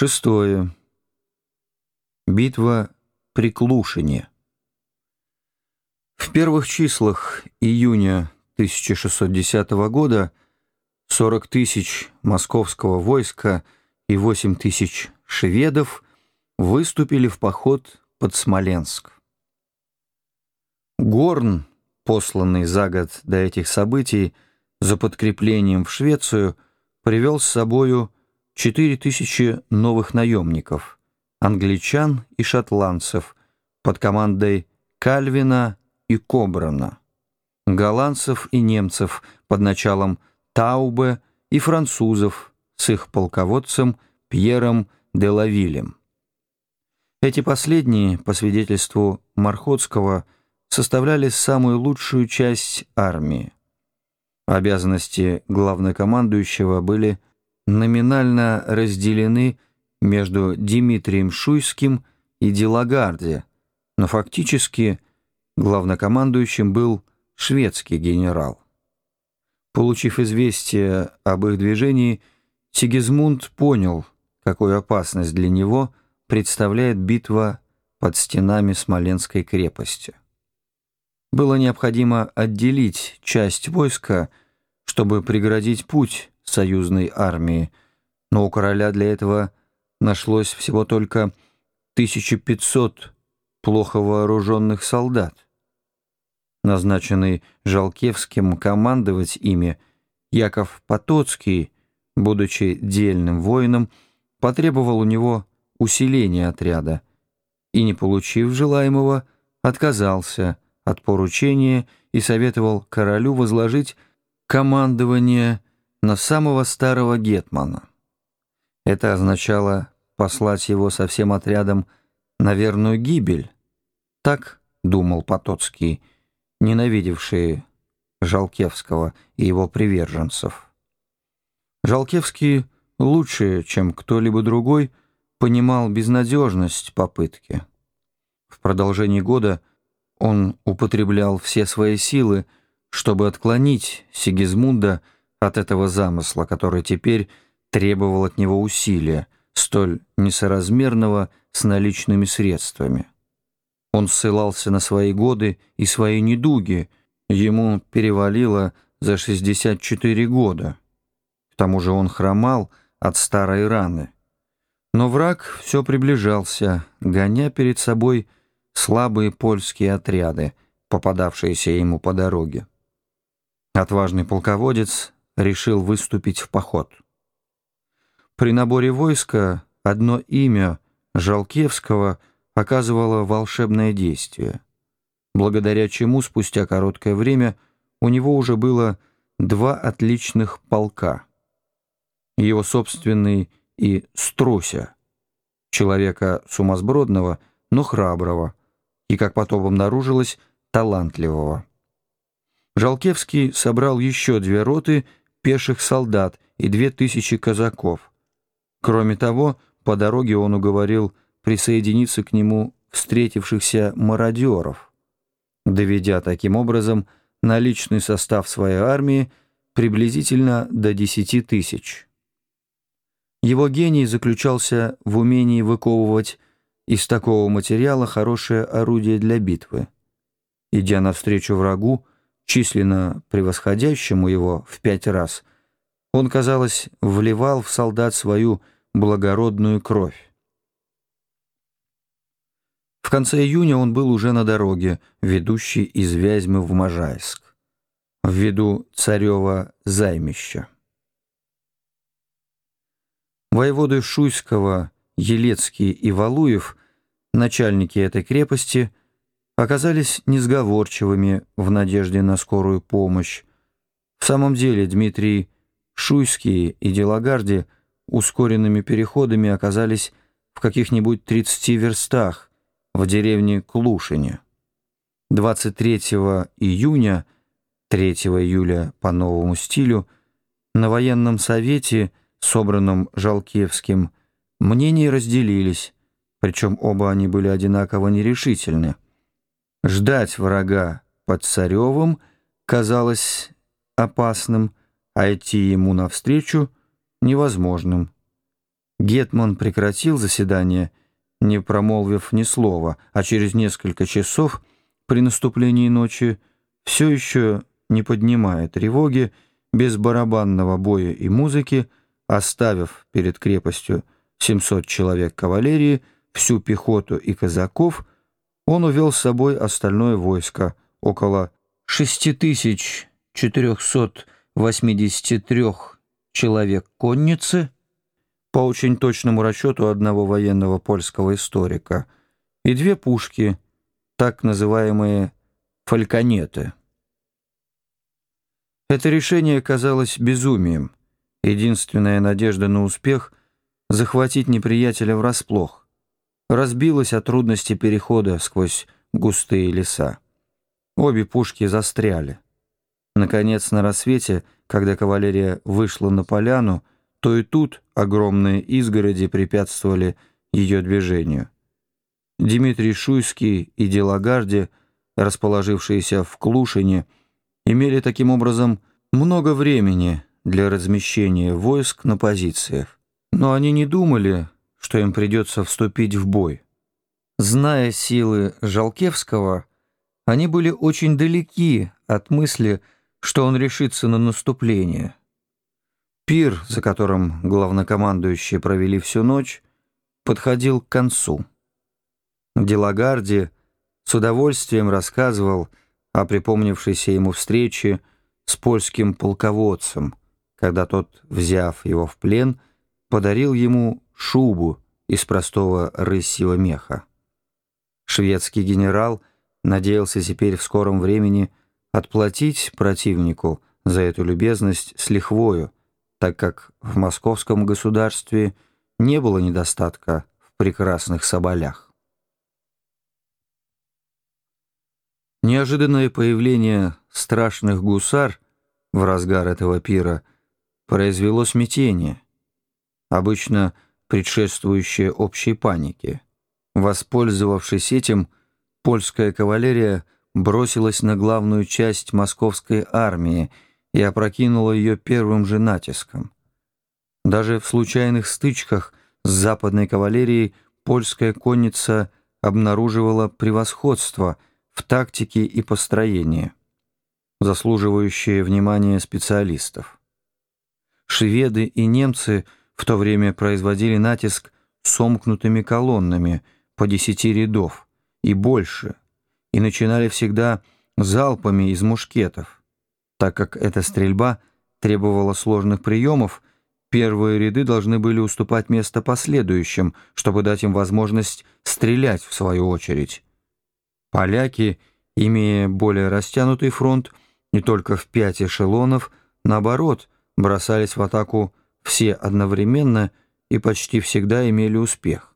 Шестое. Битва при Клушине. В первых числах июня 1610 года 40 тысяч московского войска и 8 тысяч шведов выступили в поход под Смоленск. Горн, посланный за год до этих событий за подкреплением в Швецию, привел с собою Четыре тысячи новых наемников, англичан и шотландцев под командой Кальвина и Кобрана, голландцев и немцев под началом Таубе и французов с их полководцем Пьером де Лавилем. Эти последние, по свидетельству Мархотского, составляли самую лучшую часть армии. Обязанности главнокомандующего были – номинально разделены между Дмитрием Шуйским и Делагарди, но фактически главнокомандующим был шведский генерал. Получив известие об их движении, Сигизмунд понял, какую опасность для него представляет битва под стенами Смоленской крепости. Было необходимо отделить часть войска, чтобы преградить путь союзной армии, но у короля для этого нашлось всего только 1500 плохо вооруженных солдат. Назначенный Жалкевским командовать ими, Яков Потоцкий, будучи дельным воином, потребовал у него усиления отряда и, не получив желаемого, отказался от поручения и советовал королю возложить командование на самого старого гетмана. Это означало послать его со всем отрядом на верную гибель. Так думал Потоцкий, ненавидевший Жалкевского и его приверженцев. Жалкевский лучше, чем кто-либо другой, понимал безнадежность попытки. В продолжении года он употреблял все свои силы, чтобы отклонить Сигизмунда от этого замысла, который теперь требовал от него усилия, столь несоразмерного с наличными средствами. Он ссылался на свои годы и свои недуги, ему перевалило за 64 года. К тому же он хромал от старой раны. Но враг все приближался, гоня перед собой слабые польские отряды, попадавшиеся ему по дороге. Отважный полководец решил выступить в поход. При наборе войска одно имя Жалкевского оказывало волшебное действие, благодаря чему спустя короткое время у него уже было два отличных полка. Его собственный и Струся, человека сумасбродного, но храброго, и, как потом обнаружилось, талантливого. Жалкевский собрал еще две роты — пеших солдат и две тысячи казаков. Кроме того, по дороге он уговорил присоединиться к нему встретившихся мародеров, доведя таким образом наличный состав своей армии приблизительно до десяти тысяч. Его гений заключался в умении выковывать из такого материала хорошее орудие для битвы. Идя навстречу врагу, численно превосходящему его в пять раз, он, казалось, вливал в солдат свою благородную кровь. В конце июня он был уже на дороге, ведущей из Вязьмы в Можайск, в виду царева займища. Воеводы Шуйского, Елецкий и Валуев, начальники этой крепости, оказались несговорчивыми в надежде на скорую помощь. В самом деле Дмитрий Шуйский и Делагарди ускоренными переходами оказались в каких-нибудь 30 верстах в деревне Клушине. 23 июня, 3 июля по новому стилю, на военном совете, собранном Жалкевским, мнения разделились, причем оба они были одинаково нерешительны. Ждать врага под Царевым казалось опасным, а идти ему навстречу невозможным. Гетман прекратил заседание, не промолвив ни слова, а через несколько часов при наступлении ночи все еще не поднимая тревоги, без барабанного боя и музыки, оставив перед крепостью 700 человек кавалерии, всю пехоту и казаков, он увел с собой остальное войско, около 6483 человек конницы, по очень точному расчету одного военного польского историка, и две пушки, так называемые «фальконеты». Это решение казалось безумием. Единственная надежда на успех — захватить неприятеля врасплох. Разбилась от трудности перехода сквозь густые леса. Обе пушки застряли. Наконец, на рассвете, когда кавалерия вышла на поляну, то и тут огромные изгороди препятствовали ее движению. Дмитрий Шуйский и Делагарди, расположившиеся в Клушине, имели таким образом много времени для размещения войск на позициях. Но они не думали, что им придется вступить в бой. Зная силы Жалкевского, они были очень далеки от мысли, что он решится на наступление. Пир, за которым главнокомандующие провели всю ночь, подходил к концу. Делагарди с удовольствием рассказывал о припомнившейся ему встрече с польским полководцем, когда тот, взяв его в плен, подарил ему шубу из простого рысьего меха. Шведский генерал надеялся теперь в скором времени отплатить противнику за эту любезность с лихвою, так как в московском государстве не было недостатка в прекрасных соболях. Неожиданное появление страшных гусар в разгар этого пира произвело смятение, обычно предшествующее общей панике. Воспользовавшись этим, польская кавалерия бросилась на главную часть московской армии и опрокинула ее первым же натиском. Даже в случайных стычках с западной кавалерией польская конница обнаруживала превосходство – в тактике и построении, заслуживающие внимания специалистов. Шведы и немцы в то время производили натиск сомкнутыми колоннами по десяти рядов и больше, и начинали всегда залпами из мушкетов. Так как эта стрельба требовала сложных приемов, первые ряды должны были уступать место последующим, чтобы дать им возможность стрелять в свою очередь. Поляки, имея более растянутый фронт, не только в пять эшелонов, наоборот, бросались в атаку все одновременно и почти всегда имели успех.